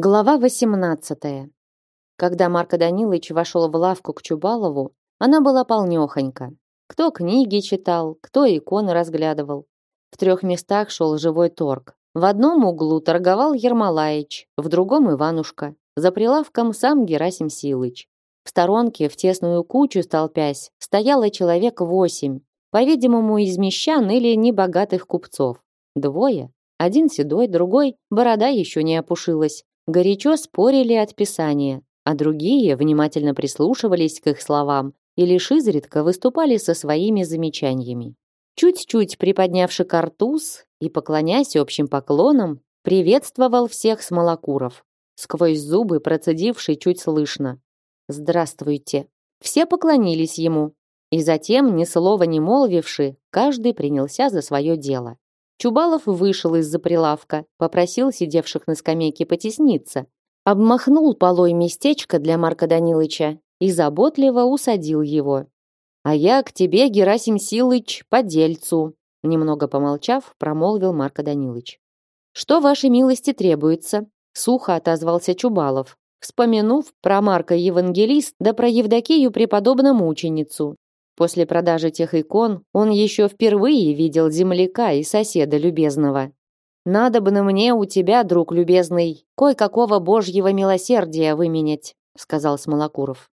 Глава 18. Когда Марко Данилович вошел в лавку к Чубалову, она была полнёхонька. Кто книги читал, кто иконы разглядывал. В трех местах шел живой торг. В одном углу торговал Ермолаич, в другом Иванушка, за прилавком сам Герасим Силыч. В сторонке, в тесную кучу столпясь, стояло человек восемь, по-видимому, из мещан или небогатых купцов. Двое. Один седой, другой, борода еще не опушилась, горячо спорили от Писания, а другие внимательно прислушивались к их словам и лишь изредка выступали со своими замечаниями. Чуть-чуть приподнявши картуз и поклонясь общим поклонам, приветствовал всех смолокуров, сквозь зубы процедивший чуть слышно. «Здравствуйте!» Все поклонились ему, и затем, ни слова не молвивши, каждый принялся за свое дело. Чубалов вышел из-за прилавка, попросил сидевших на скамейке потесниться, обмахнул полой местечко для Марка Данилыча и заботливо усадил его. «А я к тебе, Герасим Силыч, по дельцу», немного помолчав, промолвил Марко Данилыч. «Что вашей милости требуется?» сухо отозвался Чубалов, вспомянув про Марка Евангелист да про Евдокию преподобную мученицу, После продажи тех икон он еще впервые видел земляка и соседа любезного. «Надо бы на мне у тебя, друг любезный, кое-какого божьего милосердия выменять», сказал Смолокуров.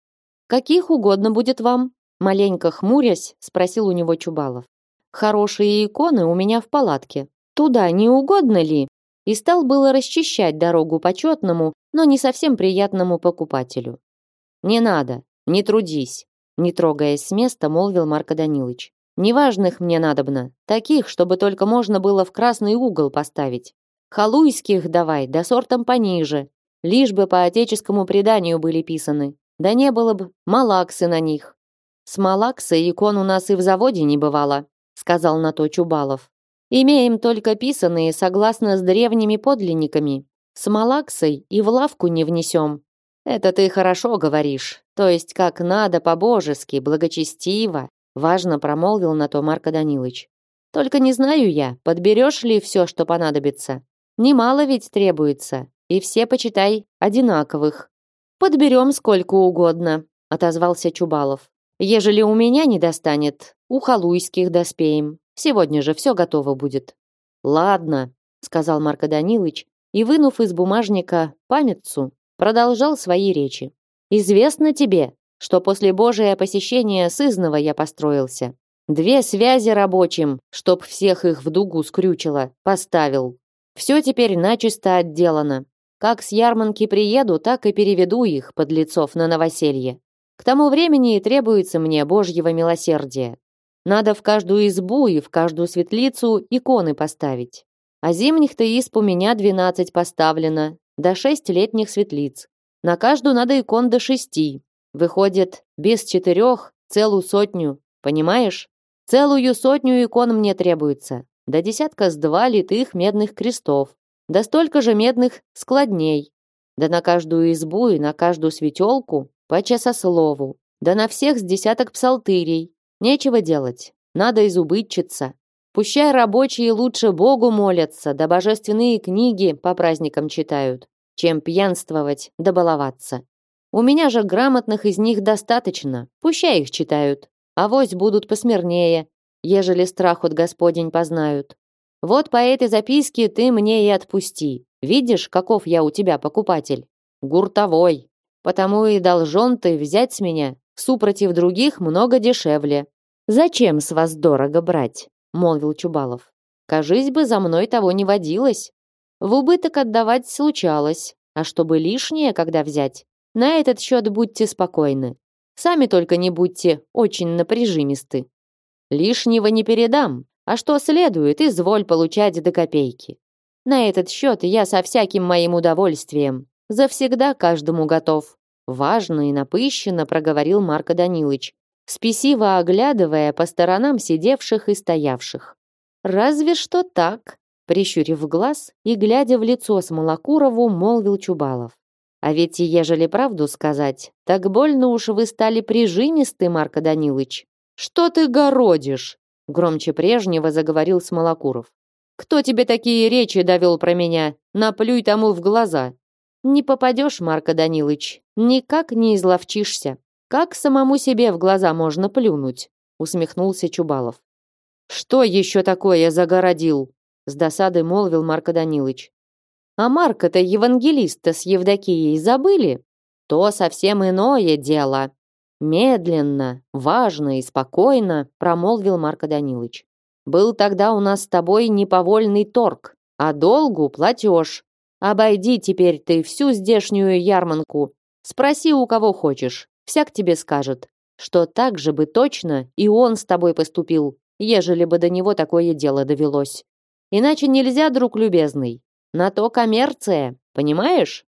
«Каких угодно будет вам?» Маленько хмурясь, спросил у него Чубалов. «Хорошие иконы у меня в палатке. Туда не угодно ли?» И стал было расчищать дорогу почетному, но не совсем приятному покупателю. «Не надо, не трудись. Не трогаясь с места, молвил Марко Данилович. Неважных мне надобно, таких, чтобы только можно было в красный угол поставить. Халуйских давай, да сортом пониже, лишь бы по отеческому преданию были писаны. Да не было бы малаксы на них. С малаксы икон у нас и в заводе не бывало, сказал на то Чубалов. Имеем только писанные согласно с древними подлинниками. С малаксой и в лавку не внесем. Это ты хорошо говоришь, то есть как надо по-божески, благочестиво, важно промолвил на то Марко Данилович. Только не знаю я, подберешь ли все, что понадобится. Немало ведь требуется, и все, почитай, одинаковых. Подберем сколько угодно, отозвался Чубалов. Ежели у меня не достанет, у халуйских доспеем. Сегодня же все готово будет. Ладно, сказал Марко Данилович и, вынув из бумажника памятцу, продолжал свои речи. «Известно тебе, что после Божия посещения сызного я построился. Две связи рабочим, чтоб всех их в дугу скрючило, поставил. Все теперь начисто отделано. Как с ярманки приеду, так и переведу их, под лицов на новоселье. К тому времени и требуется мне Божьего милосердия. Надо в каждую избу и в каждую светлицу иконы поставить. А зимних-то исп у меня двенадцать поставлено, до шесть летних светлиц. На каждую надо икон до шести. Выходит, без четырех целую сотню, понимаешь? Целую сотню икон мне требуется. До десятка с два литых медных крестов. Да столько же медных складней. Да на каждую избу и на каждую светелку по часослову. Да на всех с десяток псалтырей. Нечего делать. Надо изубытчиться. Пущай рабочие лучше Богу молятся, да божественные книги по праздникам читают, чем пьянствовать да баловаться. У меня же грамотных из них достаточно, пущай их читают, а вось будут посмирнее, ежели страх от Господень познают. Вот по этой записке ты мне и отпусти. Видишь, каков я у тебя покупатель? Гуртовой. Потому и должен ты взять с меня, супротив других много дешевле. Зачем с вас дорого брать? Молвил Чубалов. Кажись бы, за мной того не водилось. В убыток отдавать случалось, а чтобы лишнее, когда взять, на этот счет будьте спокойны. Сами только не будьте очень напряжимисты. Лишнего не передам, а что следует, изволь получать до копейки. На этот счет я со всяким моим удовольствием, завсегда каждому готов. Важно и напыщенно проговорил Марко Данилович, спесиво оглядывая по сторонам сидевших и стоявших. «Разве что так», — прищурив глаз и глядя в лицо Смолокурову, молвил Чубалов. «А ведь ежели правду сказать, так больно уж вы стали прижимисты, Марко Данилыч». «Что ты городишь?» — громче прежнего заговорил Смолокуров. «Кто тебе такие речи довел про меня? Наплюй тому в глаза. Не попадешь, Марко Данилыч, никак не изловчишься. Как самому себе в глаза можно плюнуть? усмехнулся Чубалов. Что еще такое загородил? с досадой молвил Марко Данилыч. А Марка-то евангелиста с Евдокией забыли? То совсем иное дело. Медленно, важно и спокойно промолвил Марко Данилыч. Был тогда у нас с тобой неповольный торг, а долгу платеж. Обойди теперь ты всю здешнюю ярманку. Спроси у кого хочешь, всяк тебе скажет, что так же бы точно и он с тобой поступил, ежели бы до него такое дело довелось. Иначе нельзя, друг любезный. На то коммерция, понимаешь?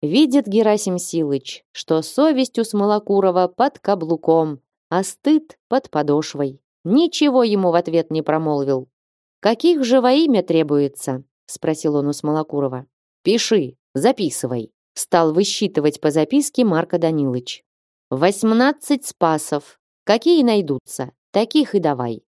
Видит Герасим Силыч, что совесть у Смолокурова под каблуком, а стыд под подошвой. Ничего ему в ответ не промолвил. «Каких же во имя требуется?» — спросил он у Смолокурова. «Пиши, записывай», — стал высчитывать по записке Марко Данилыч. «Восемнадцать спасов. Какие найдутся, таких и давай.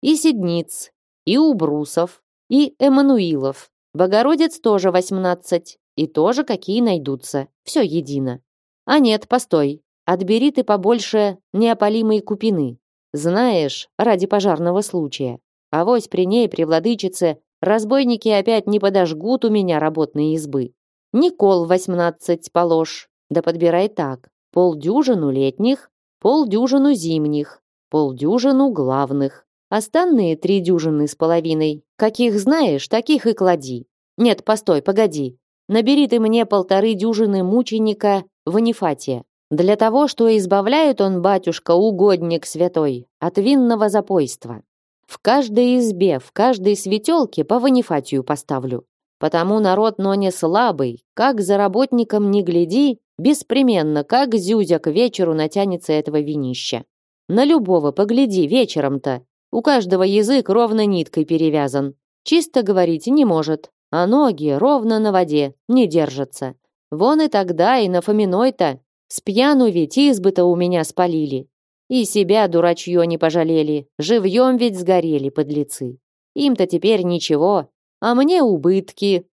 И седниц, и убрусов, и Эммануилов. Богородец тоже восемнадцать. И тоже какие найдутся. Все едино. А нет, постой. Отбери ты побольше неопалимой купины. Знаешь, ради пожарного случая. А вось при ней, при владычице, разбойники опять не подожгут у меня работные избы. Никол восемнадцать положь. Да подбирай так. Полдюжину летних, полдюжину зимних, полдюжину главных. Остальные три дюжины с половиной. Каких знаешь, таких и клади. Нет, постой, погоди. Набери ты мне полторы дюжины мученика Ванифатия. Для того, что избавляет он, батюшка, угодник святой, от винного запойства. В каждой избе, в каждой светелке по Ванифатию поставлю. Потому народ, но не слабый, как за работником не гляди, беспременно, как зюзя к вечеру натянется этого винища. На любого погляди вечером-то. У каждого язык ровно ниткой перевязан. Чисто говорить не может, а ноги ровно на воде, не держатся. Вон и тогда, и на Фоминой-то. С пьяну ведь избы-то у меня спалили. И себя дурачье не пожалели, живьем ведь сгорели подлецы. Им-то теперь ничего, а мне убытки.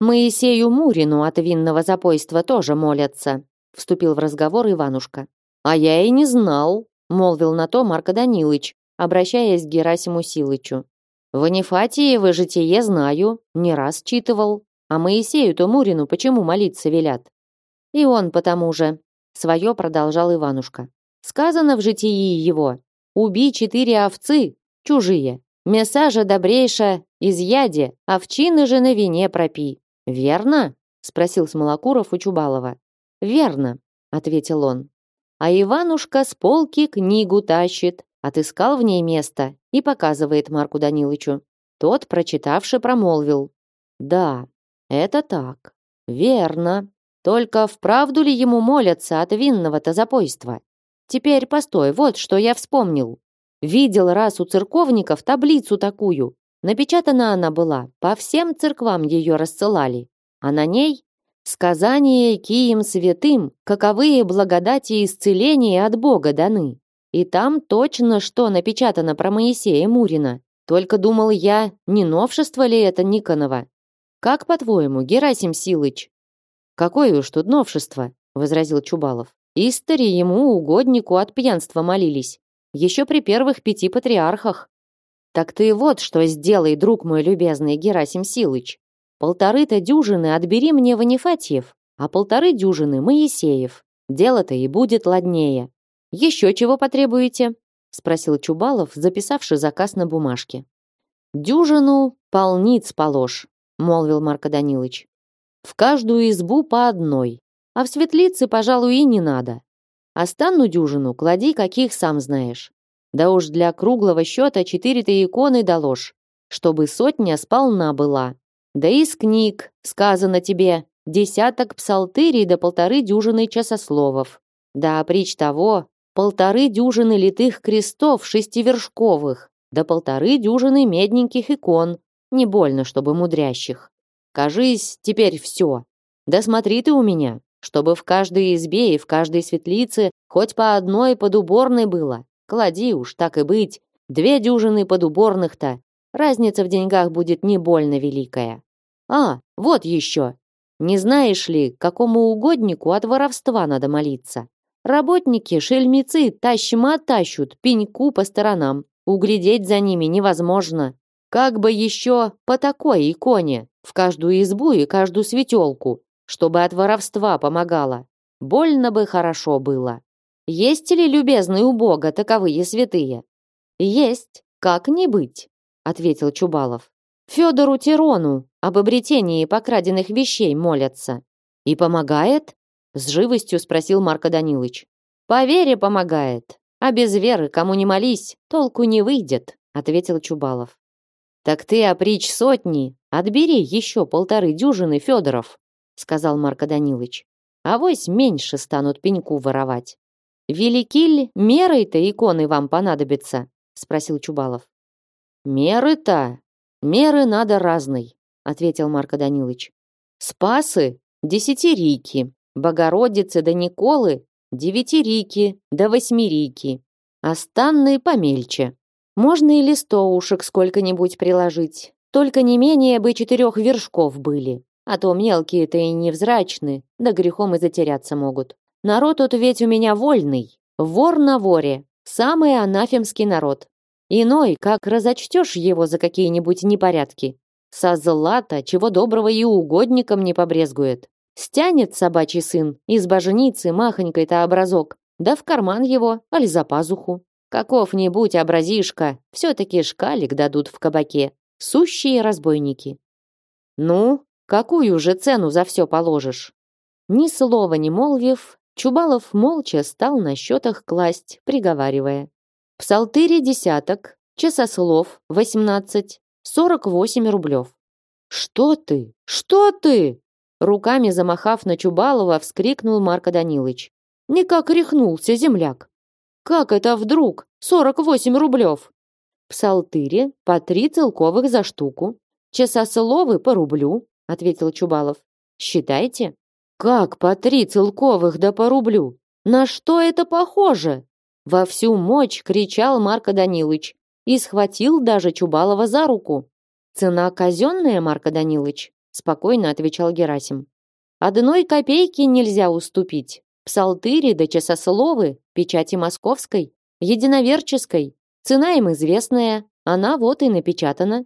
Моисею Мурину от винного запойства тоже молятся, вступил в разговор Иванушка. А я и не знал, молвил на то Марко Данилыч, обращаясь к Герасиму Силычу. В Анифатиево житие знаю, не раз читывал. А Моисею-то Мурину почему молиться велят? И он потому же. Свое продолжал Иванушка. Сказано в житии его. Уби четыре овцы, чужие. Мяса же добрейша, изъяде, овчины же на вине пропи. Верно? Спросил Смолокуров у Чубалова. Верно, ответил он. А Иванушка с полки книгу тащит, отыскал в ней место и показывает Марку Данилычу. Тот, прочитавший, промолвил. «Да, это так. Верно. Только вправду ли ему молятся от винного-то запойства? Теперь постой, вот что я вспомнил. Видел раз у церковников таблицу такую. Напечатана она была, по всем церквам ее рассылали. А на ней сказание Кием святым, каковые благодати и исцеления от Бога даны. И там точно что напечатано про Моисея Мурина. Только думал я, не новшество ли это Никонова? Как по-твоему, Герасим Силыч? Какое уж тут новшество, возразил Чубалов. Истори ему, угоднику, от пьянства молились. Еще при первых пяти патриархах. Так ты вот что сделай, друг мой любезный Герасим Силыч. Полторы-то дюжины отбери мне Ванифатьев, а полторы дюжины Моисеев. Дело-то и будет ладнее. Еще чего потребуете? спросил Чубалов, записавший заказ на бумажке. Дюжину полниц положь, молвил Марко Данилович. В каждую избу по одной, а в светлице, пожалуй, и не надо. Останну дюжину клади, каких сам знаешь. Да уж для круглого счета четыре-то иконы доложь, чтобы сотня сполна была. Да из книг, сказано тебе, десяток псалтырей до полторы дюжины часословов. Да притч того, полторы дюжины литых крестов шестивершковых, да полторы дюжины медненьких икон, не больно, чтобы мудрящих. Кажись, теперь все. Да смотри ты у меня, чтобы в каждой избе и в каждой светлице хоть по одной подуборной было. Клади уж, так и быть, две дюжины подуборных-то. Разница в деньгах будет не больно великая. А, вот еще. Не знаешь ли, какому угоднику от воровства надо молиться? Работники, шельмецы, тащима тащут, пеньку по сторонам. Углядеть за ними невозможно. Как бы еще по такой иконе, в каждую избу и каждую светелку, чтобы от воровства помогала. Больно бы хорошо было. Есть ли, любезный у Бога, таковые святые? Есть, как не быть, ответил Чубалов. Федору Тирону об обретении покраденных вещей молятся. И помогает? С живостью спросил Марко Данилович. По вере помогает, а без веры кому не молись, толку не выйдет, ответил Чубалов. Так ты опричь сотни, отбери еще полторы дюжины Федоров, сказал Марко Данилович. Авось меньше станут пеньку воровать. Велики ли мерой-то иконы вам понадобятся? спросил Чубалов. Меры-то Меры надо разной, ответил Марко Данилович. Спасы десятирики, Богородицы да Николы девятирики да восьмирики, а станные помельче. Можно и листоушек сколько-нибудь приложить, только не менее бы четырех вершков были, а то мелкие-то и невзрачны, да грехом и затеряться могут. Народ тут ведь у меня вольный, вор на воре, самый анафемский народ. Иной, как разочтешь его за какие-нибудь непорядки. Со злата, чего доброго и угодником не побрезгует. Стянет собачий сын из боженицы махонькой-то образок, да в карман его, али за пазуху. Каков-нибудь образишка, все-таки шкалик дадут в кабаке. Сущие разбойники. Ну, какую же цену за все положишь? Ни слова не молвив, Чубалов молча стал на счетах класть, приговаривая. Псалтыри десяток, часослов восемнадцать, сорок восемь рублев. Что ты? Что ты? Руками замахав на Чубалова, вскрикнул Марко Данилович. Никак рехнулся земляк. Как это вдруг? Сорок восемь рублев. Псалтыри по три целковых за штуку. Часословы по рублю, ответил Чубалов. Считайте. Как по три целковых да по рублю? На что это похоже? Во всю мощь кричал Марко Данилович и схватил даже Чубалова за руку. «Цена казенная, Марко Данилович», спокойно отвечал Герасим. «Одной копейки нельзя уступить. Псалтыри да часословы, печати московской, единоверческой. Цена им известная, она вот и напечатана».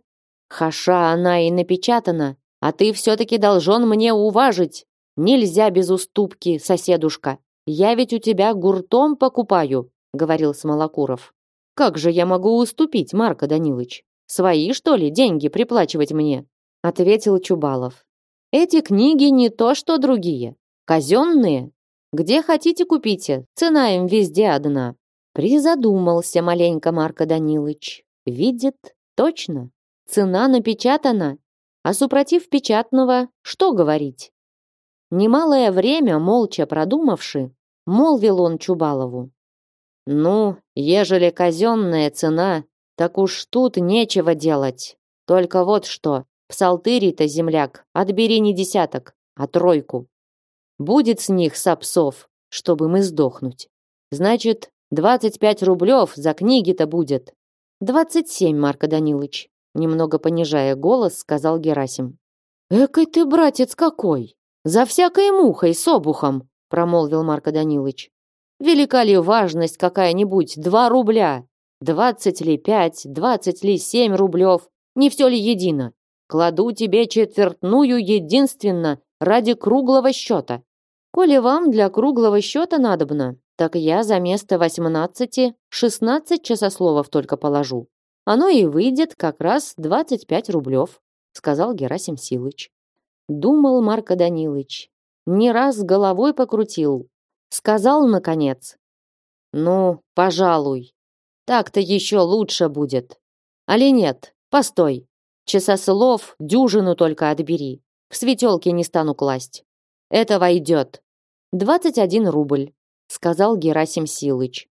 «Хаша она и напечатана, а ты все-таки должен мне уважить. Нельзя без уступки, соседушка. Я ведь у тебя гуртом покупаю, говорил Смолокуров. Как же я могу уступить, Марко Данилович? Свои, что ли, деньги приплачивать мне? ответил Чубалов. Эти книги не то, что другие. Казенные. Где хотите купите, цена им везде одна. Призадумался маленько Марко Данилович. Видит точно. Цена напечатана, а супротив печатного что говорить? Немалое время, молча продумавши, молвил он Чубалову. Ну, ежели казенная цена, так уж тут нечего делать. Только вот что, псалтырий-то, земляк, отбери не десяток, а тройку. Будет с них сапсов, чтобы мы сдохнуть. Значит, двадцать пять рублев за книги-то будет. Двадцать семь, Марко Данилович. Немного понижая голос, сказал Герасим. «Экой ты, братец, какой! За всякой мухой с обухом!» промолвил Марко Данилович. Велика ли важность какая-нибудь? Два рубля. Двадцать ли пять, двадцать ли семь рублев? Не все ли едино? Кладу тебе четвертную единственно ради круглого счета. Коли вам для круглого счета надобно, так я за место восемнадцати шестнадцать часословов только положу. Оно и выйдет как раз двадцать пять рублев, сказал Герасим Силыч. Думал Марко Данилович. Не раз головой покрутил, Сказал, наконец. «Ну, пожалуй. Так-то еще лучше будет. Али нет, постой. Часослов дюжину только отбери. В светелке не стану класть. Это войдет. Двадцать один рубль», — сказал Герасим Силыч.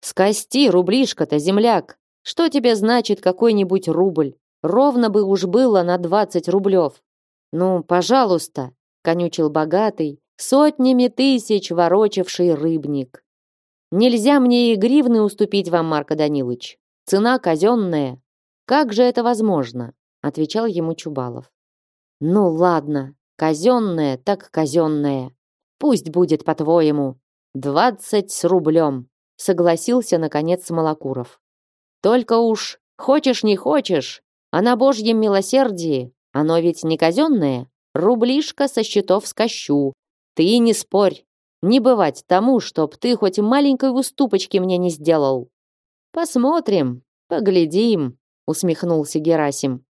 «Скости рублишко-то, земляк. Что тебе значит какой-нибудь рубль? Ровно бы уж было на двадцать рублев. Ну, пожалуйста», — конючил богатый, сотнями тысяч ворочавший рыбник. Нельзя мне и гривны уступить вам, Марко Данилович. Цена казенная. Как же это возможно? Отвечал ему Чубалов. Ну ладно, Казенное так казенное. Пусть будет по-твоему. Двадцать с рублем, согласился наконец Смолокуров. Только уж, хочешь не хочешь, а на божьем милосердии, оно ведь не казенное, рублишка со счетов скощу. Ты не спорь, не бывать тому, чтоб ты хоть маленькой уступочки мне не сделал. Посмотрим, поглядим, усмехнулся Герасим.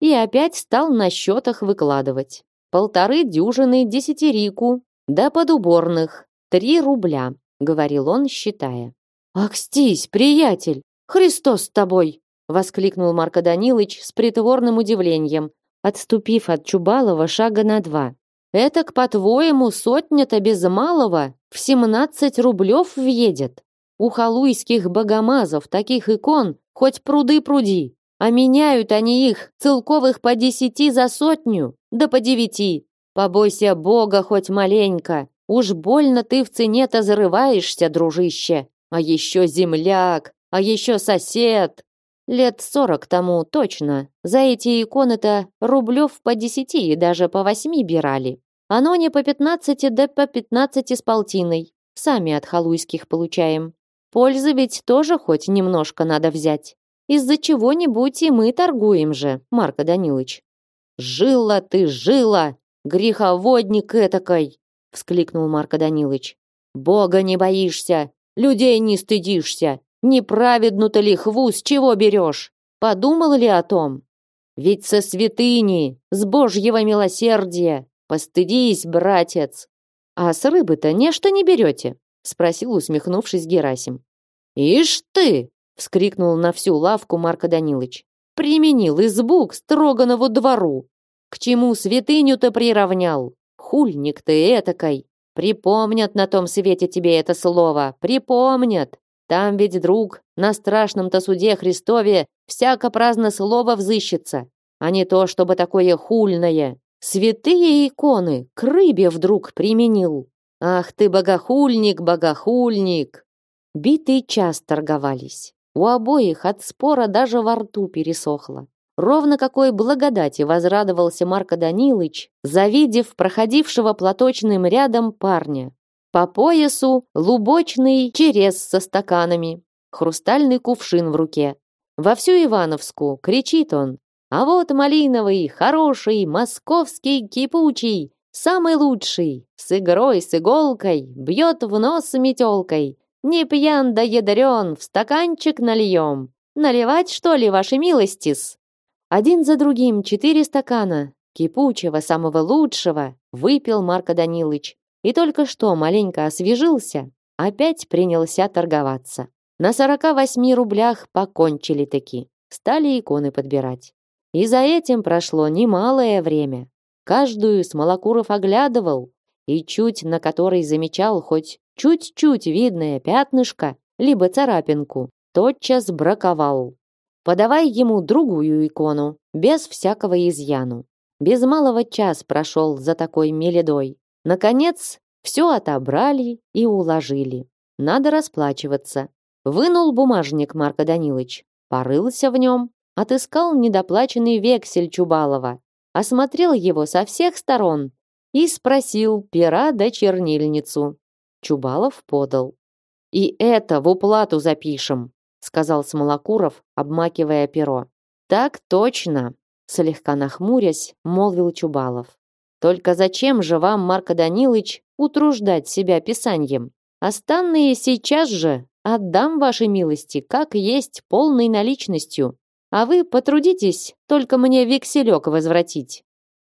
И опять стал на счетах выкладывать. Полторы дюжины десятирику, да подуборных, три рубля, говорил он, считая. «Акстись, приятель! Христос с тобой!» воскликнул Марко Данилович с притворным удивлением, отступив от Чубалова шага на два. Это к по-твоему, сотня-то без малого в семнадцать рублев въедет. У халуйских богомазов таких икон хоть пруды пруди, а меняют они их целковых по десяти за сотню, да по девяти. Побойся Бога хоть маленько, уж больно ты в цене-то зарываешься, дружище. А еще земляк, а еще сосед. Лет сорок тому точно. За эти иконы-то рублев по десяти и даже по восьми бирали. Оно не по пятнадцати, да по пятнадцати с полтиной. Сами от халуйских получаем. Пользы ведь тоже хоть немножко надо взять. Из-за чего-нибудь и мы торгуем же, Марко Данилович. «Жила ты, жила! Греховодник этакой!» — вскликнул Марко Данилович. «Бога не боишься, людей не стыдишься, Неправедну-то лихву с чего берешь? Подумал ли о том? Ведь со святыни, с божьего милосердия. Постыдись, братец. А с рыбы-то нечто не берете? Спросил, усмехнувшись Герасим. Ишь ты! Вскрикнул на всю лавку Марко Данилович. Применил избу к Строганову двору. К чему святыню-то приравнял? Хульник ты этакой. Припомнят на том свете тебе это слово, припомнят. Там ведь, друг, на страшном-то суде Христове всяко праздно слово взыщется, а не то, чтобы такое хульное. Святые иконы к рыбе вдруг применил. Ах ты, богохульник, богохульник! Битый час торговались. У обоих от спора даже во рту пересохло. Ровно какой благодати возрадовался Марко Данилыч, завидев проходившего платочным рядом парня. По поясу лубочный через со стаканами, хрустальный кувшин в руке. Во всю Ивановску кричит он. А вот малиновый, хороший, московский, кипучий, самый лучший, с игрой, с иголкой, бьет в нос метелкой. Не пьян да ядрен, в стаканчик нальем. Наливать, что ли, ваши милостис? Один за другим четыре стакана, кипучего, самого лучшего, выпил Марко Данилыч и только что маленько освежился, опять принялся торговаться. На 48 рублях покончили таки, стали иконы подбирать. И за этим прошло немалое время. Каждую Смолокуров оглядывал, и чуть на которой замечал хоть чуть-чуть видное пятнышко, либо царапинку, тотчас браковал. Подавай ему другую икону, без всякого изъяну. Без малого час прошел за такой меледой. Наконец, все отобрали и уложили. Надо расплачиваться. Вынул бумажник Марко Данилович, порылся в нем, отыскал недоплаченный вексель Чубалова, осмотрел его со всех сторон и спросил пера да чернильницу. Чубалов подал. «И это в уплату запишем», сказал Смолокуров, обмакивая перо. «Так точно», слегка нахмурясь, молвил Чубалов. Только зачем же вам, Марко Данилович, утруждать себя писанием? Останные сейчас же отдам вашей милости, как есть полной наличностью, а вы потрудитесь только мне векселек возвратить».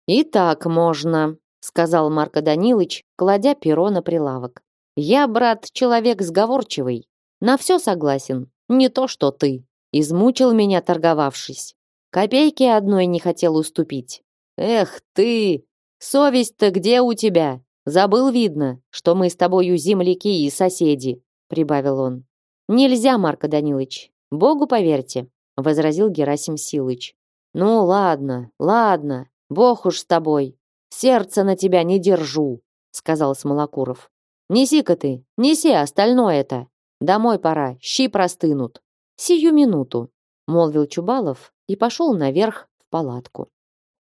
«И так можно», — сказал Марко Данилович, кладя перо на прилавок. «Я, брат, человек сговорчивый, на все согласен, не то что ты. Измучил меня, торговавшись. Копейки одной не хотел уступить. Эх ты, Совесть-то где у тебя? Забыл, видно, что мы с тобою земляки и соседи, прибавил он. Нельзя, Марко Данилович. Богу поверьте, возразил Герасим Силыч. Ну ладно, ладно, Бог уж с тобой. Сердце на тебя не держу, сказал Смолокуров. Неси-ка ты, неси остальное-то. Домой пора, щи простынут. Сию минуту, молвил Чубалов и пошел наверх в палатку.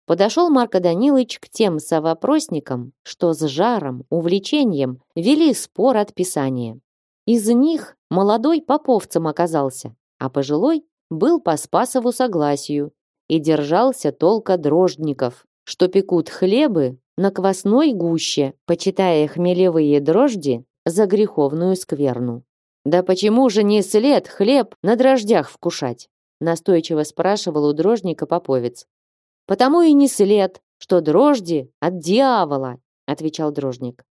Подошел Марко Данилович к тем совопросникам, что с жаром, увлечением вели спор от Писания. Из них молодой поповцем оказался, а пожилой был по Спасову согласию и держался толка дрождников, что пекут хлебы на квасной гуще, почитая хмелевые дрожди за греховную скверну. «Да почему же не след хлеб на дрождях вкушать?» настойчиво спрашивал у дрожника поповец. «Потому и не след, что дрожди от дьявола», отвечал дрожник.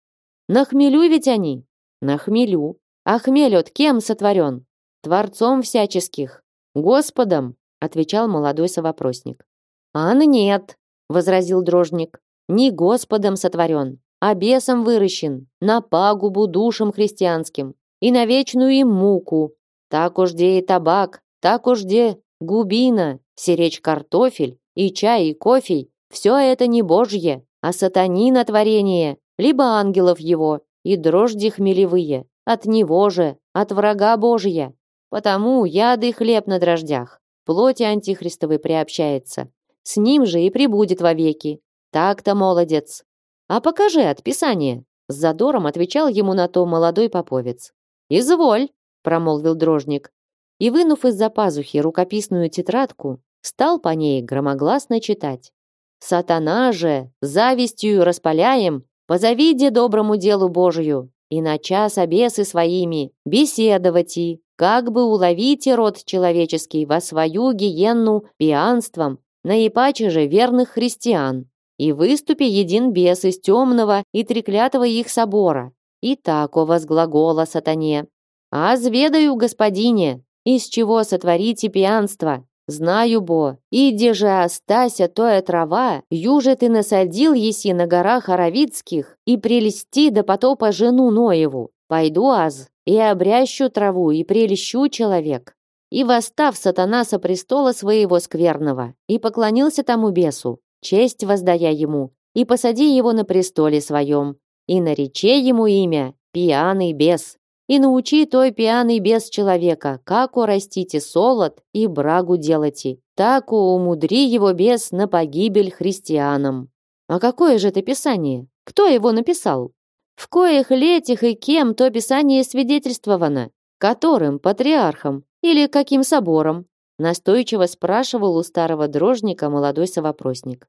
«На хмелю ведь они?» «На хмелю. А хмель от кем сотворен? Творцом всяческих. Господом», отвечал молодой совопросник. «Ан нет», возразил дрожник. «Не Господом сотворен, а бесом выращен, на пагубу душам христианским и на вечную им муку. Так уж где и табак, так уж где губина, серечь картофель, и чай, и кофе, все это не божье, а сатанина творение, либо ангелов его, и дрожди хмелевые, от него же, от врага Божия. Потому яды хлеб на дрождях, плоти антихристовой приобщается, с ним же и прибудет вовеки. Так-то молодец. А покажи от Писания, с задором отвечал ему на то молодой поповец. «Изволь», — промолвил дрожник, и, вынув из-за пазухи рукописную тетрадку, стал по ней громогласно читать. «Сатана же, завистью распаляем, позавидя доброму делу Божию, и на час обесы своими беседовать и, как бы уловите род человеческий во свою гиенну пьянством, наипаче же верных христиан, и выступи един бес из темного и треклятого их собора, и так о возглагола сатане. «А зведаю, господине, из чего сотворите пьянство? Знаю, бо, иди же остася тоя трава, юже ты насадил еси на горах Аравицких и прелести до потопа жену Ноеву. Пойду аз, и обрящу траву, и прелещу человек». И восстав сатана со престола своего скверного, и поклонился тому бесу, честь воздая ему, и посади его на престоле своем, и нарече ему имя пьяный бес, и научи той пьяный бес человека, как урастите солод и брагу делати, так умудри его бес на погибель христианам. А какое же это писание? Кто его написал? В коих летих и кем то писание свидетельствовано? Которым патриархом или каким собором? Настойчиво спрашивал у старого дрожника молодой совопросник.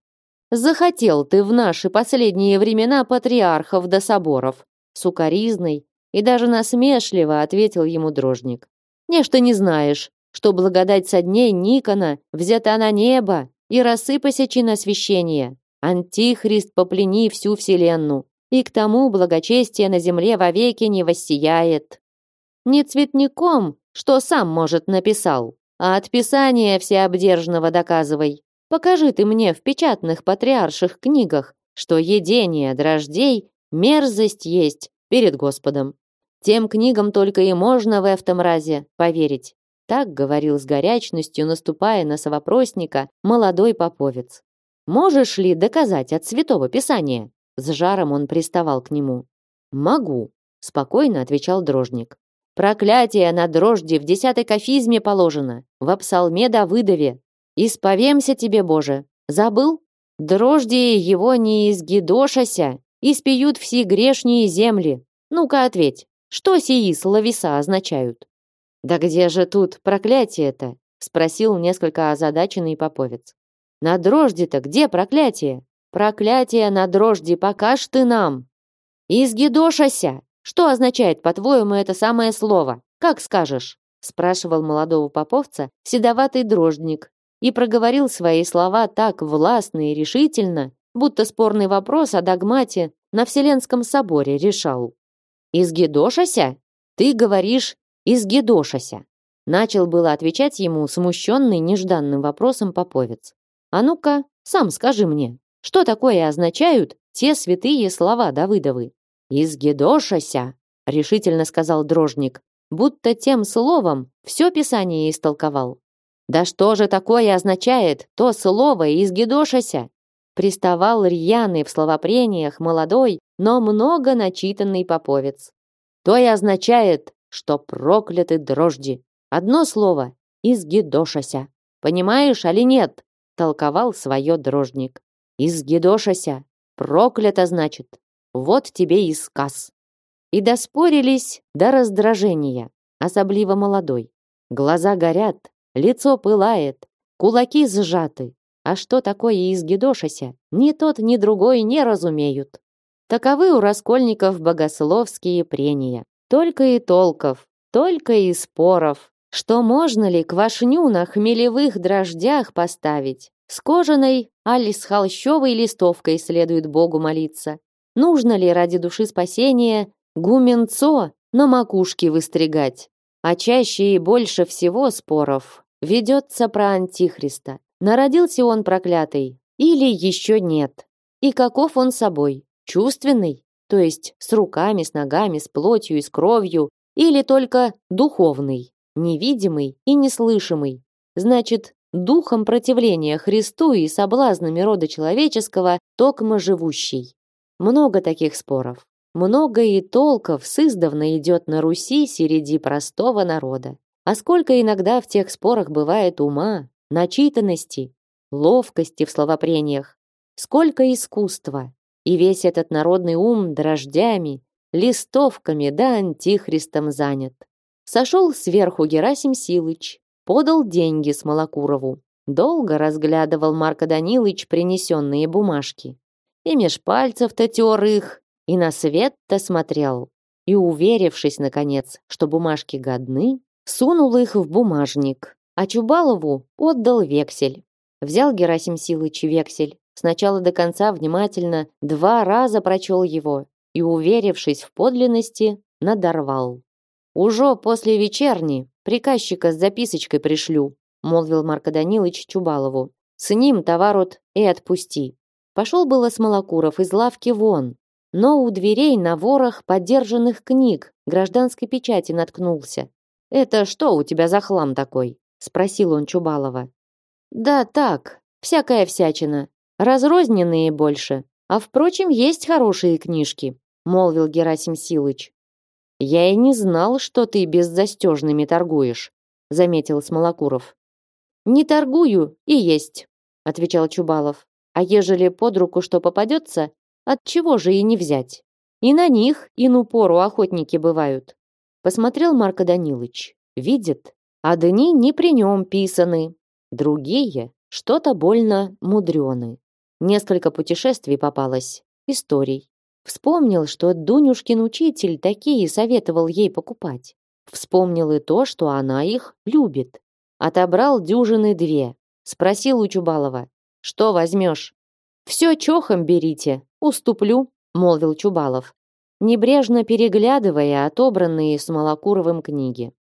Захотел ты в наши последние времена патриархов до соборов, сукаризный и даже насмешливо ответил ему дрожник. Нечто не знаешь, что благодать со дней Никона взята на небо и рассыпася на священие. Антихрист поплени всю вселенную, и к тому благочестие на земле вовеки не воссияет. Не цветником, что сам, может, написал, а от Писания всеобдержного доказывай. Покажи ты мне в печатных патриарших книгах, что едение дрождей мерзость есть перед Господом. Тем книгам только и можно в эвтомразе поверить. Так говорил с горячностью, наступая на совопросника, молодой поповец. «Можешь ли доказать от Святого Писания?» С жаром он приставал к нему. «Могу», — спокойно отвечал дрожник. «Проклятие на дрожди в десятой кафизме положено, в псалме Давыдове, Исповемся тебе, Боже. Забыл? Дрожди его не изгидошася, испьют все грешние земли. Ну-ка ответь, что сии словеса означают? Да где же тут проклятие-то? Спросил несколько озадаченный поповец. На дрожди-то где проклятие? Проклятие на дрожди покаж ты нам. Изгидошася. Что означает, по-твоему, это самое слово? Как скажешь? спрашивал молодого поповца седоватый дрождник, и проговорил свои слова так властно и решительно, будто спорный вопрос о догмате на Вселенском соборе решал. «Изгидошася? Ты говоришь «изгидошася». Начал было отвечать ему смущенный нежданным вопросом поповец. «А ну-ка, сам скажи мне, что такое означают те святые слова Давыдовы?» «Изгидошася», — решительно сказал дрожник, будто тем словом все Писание истолковал. Да что же такое означает то слово из Гедошася? Приставал рьяный в словопрениях молодой, но много начитанный поповец. То и означает, что прокляты дрожди. Одно слово из Гедошася. Понимаешь, али нет? Толковал свое дрожник. Изгидошася, проклято, значит. Вот тебе и сказ. И доспорились до раздражения, особливо молодой. Глаза горят, лицо пылает, кулаки сжаты. А что такое изгидошася, ни тот, ни другой не разумеют. Таковы у раскольников богословские прения. Только и толков, только и споров. Что можно ли квашню на хмелевых дрождях поставить? С кожаной, али с холщовой листовкой следует Богу молиться. Нужно ли ради души спасения гуменцо на макушке выстригать? А чаще и больше всего споров ведется про Антихриста. Народился он проклятый или еще нет? И каков он собой? Чувственный? То есть с руками, с ногами, с плотью и с кровью? Или только духовный, невидимый и неслышимый? Значит, духом противления Христу и соблазнами рода человеческого токмо живущий. Много таких споров. Много и толков с издавна идет на Руси среди простого народа. А сколько иногда в тех спорах бывает ума, начитанности, ловкости в словопрениях, сколько искусства. И весь этот народный ум дрождями, листовками да антихристом занят. Сошел сверху Герасим Силыч, подал деньги Смолокурову. Долго разглядывал Марко Данилыч принесенные бумажки. И меж пальцев-то тер их, и на свет-то смотрел. И, уверившись, наконец, что бумажки годны, сунул их в бумажник, а Чубалову отдал вексель. Взял Герасим Силыч вексель, сначала до конца внимательно два раза прочел его и, уверившись в подлинности, надорвал. «Уже после вечерни приказчика с записочкой пришлю», молвил Марко Данилович Чубалову. «С ним товарот и отпусти». Пошел было Смолокуров из лавки вон, но у дверей на ворох подержанных книг гражданской печати наткнулся. «Это что у тебя за хлам такой?» — спросил он Чубалова. «Да так, всякая всячина. Разрозненные больше. А впрочем, есть хорошие книжки», — молвил Герасим Силыч. «Я и не знал, что ты беззастежными торгуешь», — заметил Смолокуров. «Не торгую и есть», — отвечал Чубалов. «А ежели под руку что попадется, от чего же и не взять? И на них ину пору охотники бывают». Посмотрел Марко Данилович. Видит, а дни не при нем писаны. Другие что-то больно мудрены. Несколько путешествий попалось, историй. Вспомнил, что Дунюшкин учитель такие советовал ей покупать. Вспомнил и то, что она их любит. Отобрал дюжины две. Спросил у Чубалова. «Что возьмешь?» «Все чохом берите, уступлю», — молвил Чубалов, небрежно переглядывая отобранные с Малокуровым книги.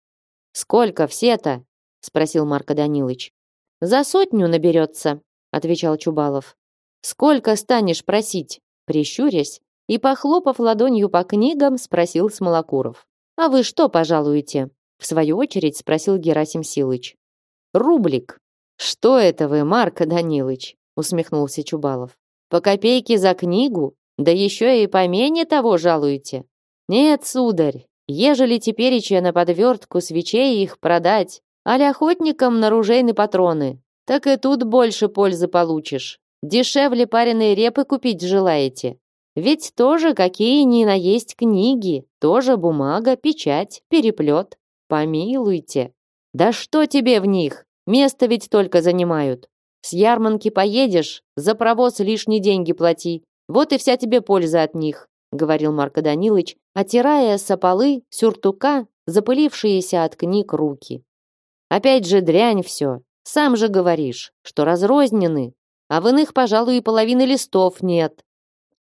«Сколько все-то?» — спросил Марко Данилович. «За сотню наберется», — отвечал Чубалов. «Сколько станешь просить?» Прищурясь, и, похлопав ладонью по книгам, спросил Смолокуров. «А вы что пожалуете?» В свою очередь спросил Герасим Силыч. «Рублик». «Что это вы, Марко Данилыч?» усмехнулся Чубалов. «По копейке за книгу? Да еще и помене того жалуете?» «Нет, сударь, ежели тепереча на подвертку свечей их продать, а охотникам на ружейные патроны, так и тут больше пользы получишь. Дешевле пареной репы купить желаете. Ведь тоже какие ни на есть книги, тоже бумага, печать, переплет. Помилуйте. Да что тебе в них? Место ведь только занимают. С ярманки поедешь, за провоз лишние деньги плати. Вот и вся тебе польза от них, говорил Марко Данилович, отирая с полы сюртука запылившиеся от книг руки. Опять же дрянь все. Сам же говоришь, что разрознены, а в иных, пожалуй, и половины листов нет.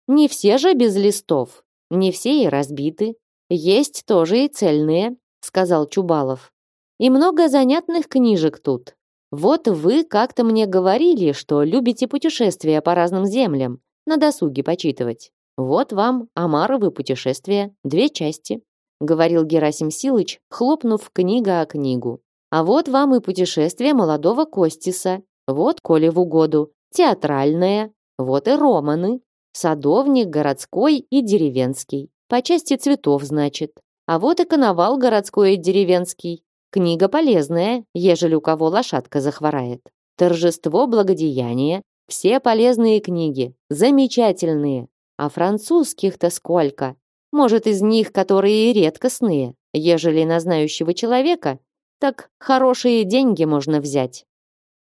Не все же без листов, не все и разбиты. Есть тоже и цельные, сказал Чубалов. И много занятных книжек тут. Вот вы как-то мне говорили, что любите путешествия по разным землям, на досуге почитывать. Вот вам Амаровы путешествия, две части, говорил Герасим Силыч, хлопнув книга о книгу. А вот вам и путешествие молодого Костиса. Вот Коле в угоду, театральное, вот и романы. Садовник городской и деревенский. По части цветов, значит. А вот и коновал городской и деревенский. Книга полезная, ежели у кого лошадка захворает. Торжество благодеяния. Все полезные книги, замечательные. А французских-то сколько? Может, из них, которые редкостные, ежели на знающего человека, так хорошие деньги можно взять.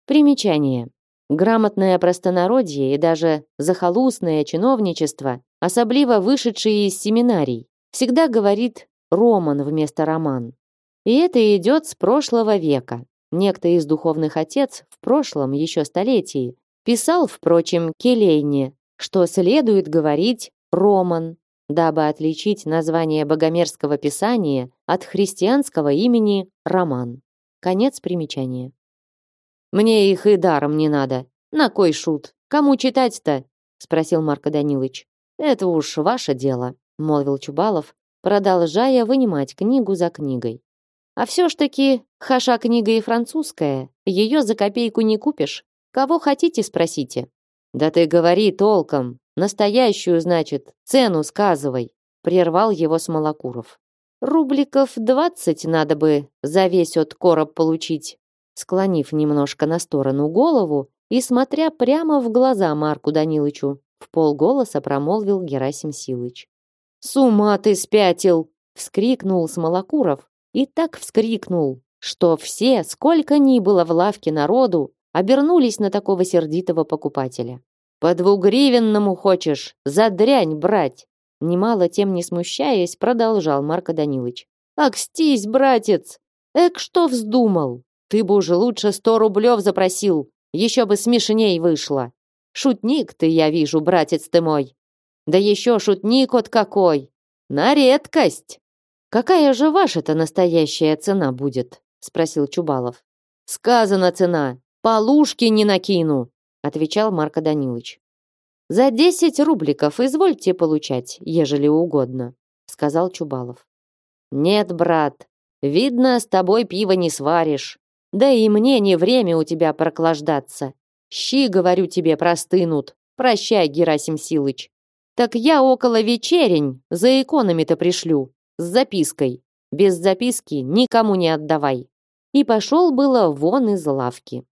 Примечание. Грамотное простонародье и даже захолустное чиновничество, особливо вышедшие из семинарий, всегда говорит «роман» вместо «роман». И это идет с прошлого века. Некто из духовных отец в прошлом еще столетии писал, впрочем, Келейне, что следует говорить «роман», дабы отличить название богомерзкого писания от христианского имени Роман. Конец примечания. Мне их и даром не надо. На кой шут? Кому читать-то? спросил Марко Данилович. Это уж ваше дело, молвил Чубалов, продолжая вынимать книгу за книгой. А все ж таки, хаша книга и французская, ее за копейку не купишь. Кого хотите, спросите. Да ты говори толком, настоящую, значит, цену сказывай, прервал его Смолокуров. Рубликов двадцать надо бы за весь от короб получить склонив немножко на сторону голову и смотря прямо в глаза Марку Данилычу, в полголоса промолвил Герасим Силыч. «С ума ты спятил!» — вскрикнул Смолокуров. И так вскрикнул, что все, сколько ни было в лавке народу, обернулись на такого сердитого покупателя. «По двугривенному хочешь, за дрянь брать!» Немало тем не смущаясь, продолжал Марко Данилыч. «Акстись, братец! Эк, что вздумал? Ты бы уже лучше сто рублев запросил, еще бы смешней вышло. Шутник ты, я вижу, братец ты мой. Да еще шутник от какой. На редкость. Какая же ваша-то настоящая цена будет? Спросил Чубалов. Сказана цена. Полушки не накину, отвечал Марко Данилович. За десять рубликов извольте получать, ежели угодно, сказал Чубалов. Нет, брат, видно, с тобой пиво не сваришь. Да и мне не время у тебя проклаждаться. Щи, говорю тебе, простынут. Прощай, Герасим Силыч. Так я около вечерень за иконами-то пришлю. С запиской. Без записки никому не отдавай. И пошел было вон из лавки.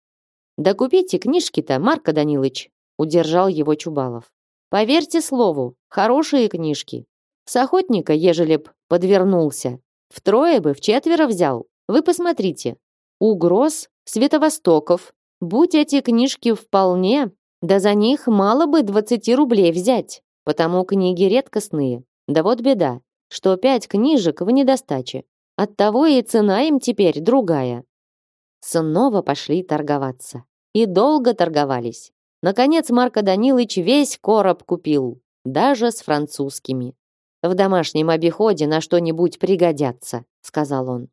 Да купите книжки-то, Марко Данилыч, удержал его Чубалов. Поверьте слову, хорошие книжки. С охотника, ежели б подвернулся, втрое бы, в четверо взял. Вы посмотрите, угроз световостоков. Будь эти книжки вполне, да за них мало бы 20 рублей взять, потому книги редкостные. Да вот беда, что пять книжек в недостаче. Оттого и цена им теперь другая. Снова пошли торговаться. И долго торговались. Наконец Марко Данилович весь короб купил, даже с французскими. В домашнем обиходе на что-нибудь пригодятся, сказал он.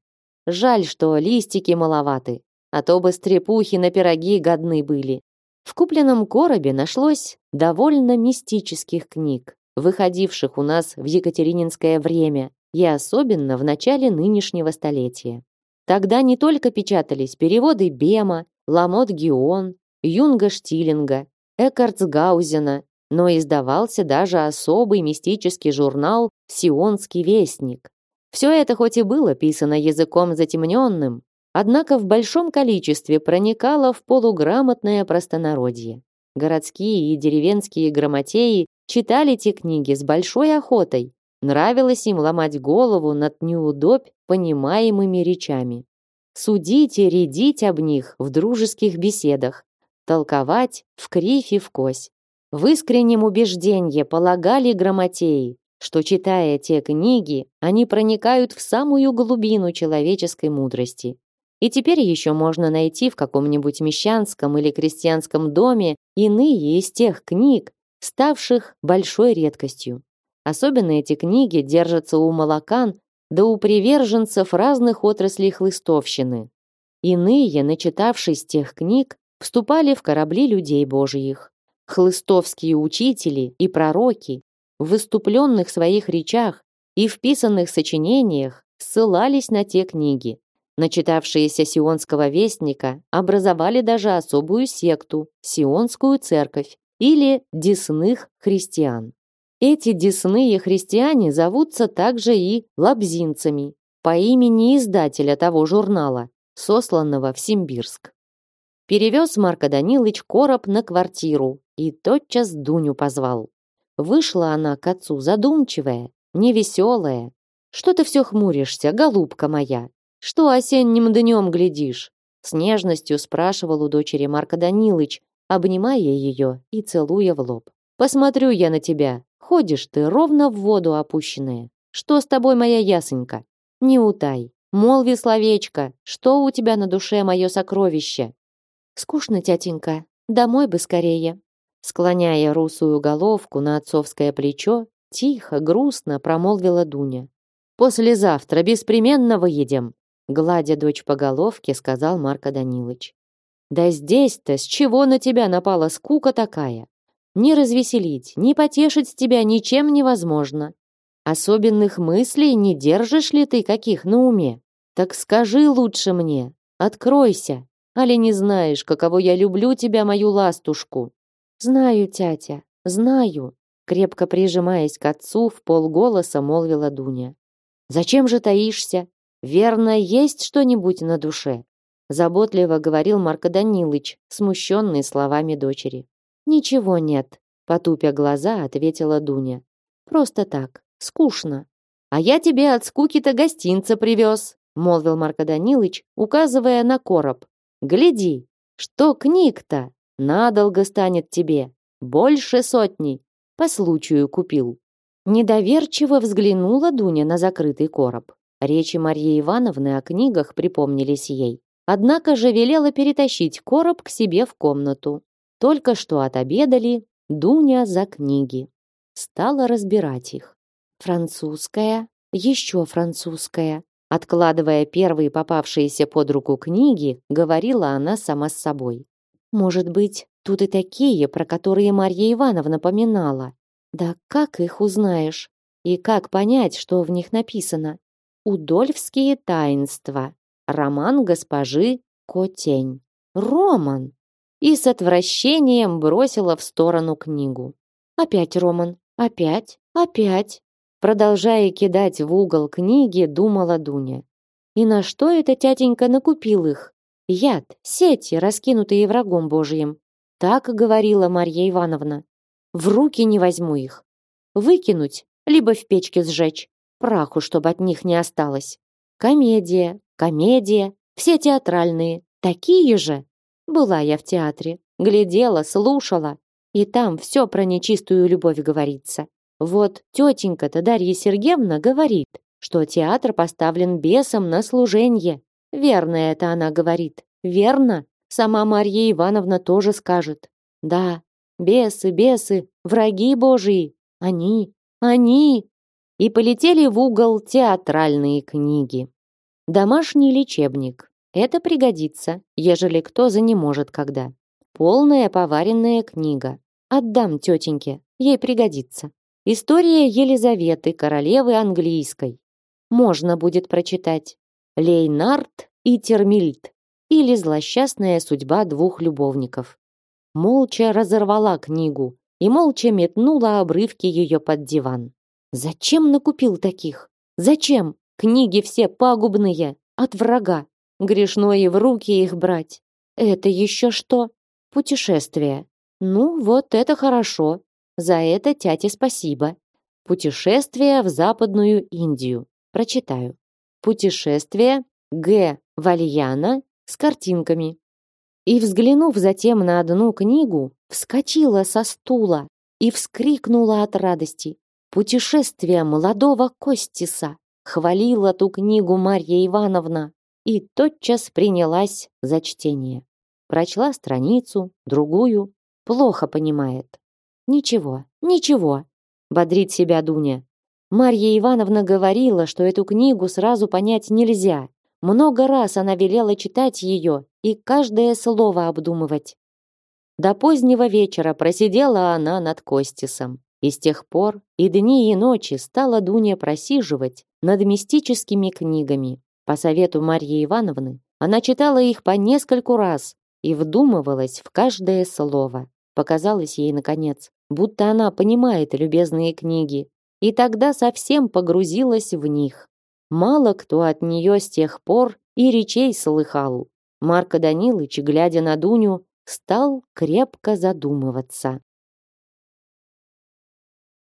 Жаль, что листики маловаты, а то бы стрепухи на пироги годны были. В купленном коробе нашлось довольно мистических книг, выходивших у нас в Екатерининское время и особенно в начале нынешнего столетия. Тогда не только печатались переводы Бема, Ламот Гион, Юнга Штилинга, Эккартсгаузена, но издавался даже особый мистический журнал «Сионский вестник», все это хоть и было писано языком затемненным, однако в большом количестве проникало в полуграмотное простонародье. Городские и деревенские грамотеи читали те книги с большой охотой. Нравилось им ломать голову над неудобь понимаемыми речами. Судить и рядить об них в дружеских беседах, толковать в кривь и в кось. В искреннем убеждении полагали грамотеи, что, читая те книги, они проникают в самую глубину человеческой мудрости. И теперь еще можно найти в каком-нибудь мещанском или крестьянском доме иные из тех книг, ставших большой редкостью. Особенно эти книги держатся у молокан да у приверженцев разных отраслей хлыстовщины. Иные, начитавшись тех книг, вступали в корабли людей божьих. Хлыстовские учители и пророки в выступленных своих речах и в писанных сочинениях ссылались на те книги. Начитавшиеся Сионского вестника образовали даже особую секту – Сионскую церковь или десных христиан. Эти десные христиане зовутся также и лабзинцами по имени издателя того журнала, сосланного в Симбирск. Перевез Марко Данилыч короб на квартиру и тотчас Дуню позвал. Вышла она к отцу задумчивая, невеселая. «Что ты все хмуришься, голубка моя? Что осенним днем глядишь?» С нежностью спрашивал у дочери Марко Данилыч, обнимая ее и целуя в лоб. «Посмотрю я на тебя. Ходишь ты ровно в воду опущенная. Что с тобой, моя ясенька? Не утай. Молви словечко. Что у тебя на душе, мое сокровище?» «Скучно, тятенька. Домой бы скорее». Склоняя русую головку на отцовское плечо, тихо, грустно промолвила Дуня. «Послезавтра беспременно выедем», гладя дочь по головке, сказал Марко Данилович. «Да здесь-то с чего на тебя напала скука такая? Не развеселить, не потешить тебя ничем невозможно. Особенных мыслей не держишь ли ты каких на уме? Так скажи лучше мне, откройся, али не знаешь, каково я люблю тебя, мою ластушку?» «Знаю, тятя, знаю», крепко прижимаясь к отцу, в полголоса молвила Дуня. «Зачем же таишься? Верно, есть что-нибудь на душе?» Заботливо говорил Марко Данилыч, смущенный словами дочери. «Ничего нет», потупя глаза, ответила Дуня. «Просто так, скучно». «А я тебе от скуки-то гостинца привез», молвил Марко Данилыч, указывая на короб. «Гляди, что книг-то!» Надолго станет тебе. Больше сотни. По случаю купил. Недоверчиво взглянула Дуня на закрытый короб. Речи Марьи Ивановны о книгах припомнились ей. Однако же велела перетащить короб к себе в комнату. Только что отобедали Дуня за книги. Стала разбирать их. Французская, еще французская. Откладывая первые попавшиеся под руку книги, говорила она сама с собой. Может быть, тут и такие, про которые Марья Ивановна поминала. Да как их узнаешь? И как понять, что в них написано? Удольфские таинства. Роман госпожи Котень. Роман! И с отвращением бросила в сторону книгу. Опять Роман, опять, опять. Продолжая кидать в угол книги, думала Дуня. И на что это тятенька накупил их? Яд, сети, раскинутые врагом Божьим. Так говорила Марья Ивановна. В руки не возьму их. Выкинуть, либо в печке сжечь. Праху, чтобы от них не осталось. Комедия, комедия, все театральные. Такие же. Была я в театре. Глядела, слушала. И там все про нечистую любовь говорится. Вот тетенька-то Дарья Сергеевна говорит, что театр поставлен бесом на служенье. Верно это она говорит. Верно. Сама Марья Ивановна тоже скажет. Да, бесы, бесы, враги божьи. Они, они. И полетели в угол театральные книги. Домашний лечебник. Это пригодится, ежели кто за не может когда. Полная поваренная книга. Отдам тетеньке, ей пригодится. История Елизаветы, королевы английской. Можно будет прочитать. Лейнард и Термильд или злосчастная судьба двух любовников. Молча разорвала книгу и молча метнула обрывки ее под диван. Зачем накупил таких? Зачем? Книги все пагубные, от врага. Грешно и в руки их брать. Это еще что? Путешествие. Ну, вот это хорошо. За это тяте спасибо. Путешествие в Западную Индию. Прочитаю. Путешествие Г. Вальяна с картинками. И, взглянув затем на одну книгу, вскочила со стула и вскрикнула от радости. «Путешествие молодого Костиса!» хвалила ту книгу Марья Ивановна и тотчас принялась за чтение. Прочла страницу, другую, плохо понимает. «Ничего, ничего», — бодрит себя Дуня. Марья Ивановна говорила, что эту книгу сразу понять нельзя. Много раз она велела читать ее и каждое слово обдумывать. До позднего вечера просидела она над Костисом. И с тех пор и дни, и ночи стала Дуня просиживать над мистическими книгами. По совету Марьи Ивановны она читала их по нескольку раз и вдумывалась в каждое слово. Показалось ей, наконец, будто она понимает любезные книги, и тогда совсем погрузилась в них. Мало кто от нее с тех пор и речей слыхал. Марко Данилыч, глядя на Дуню, стал крепко задумываться.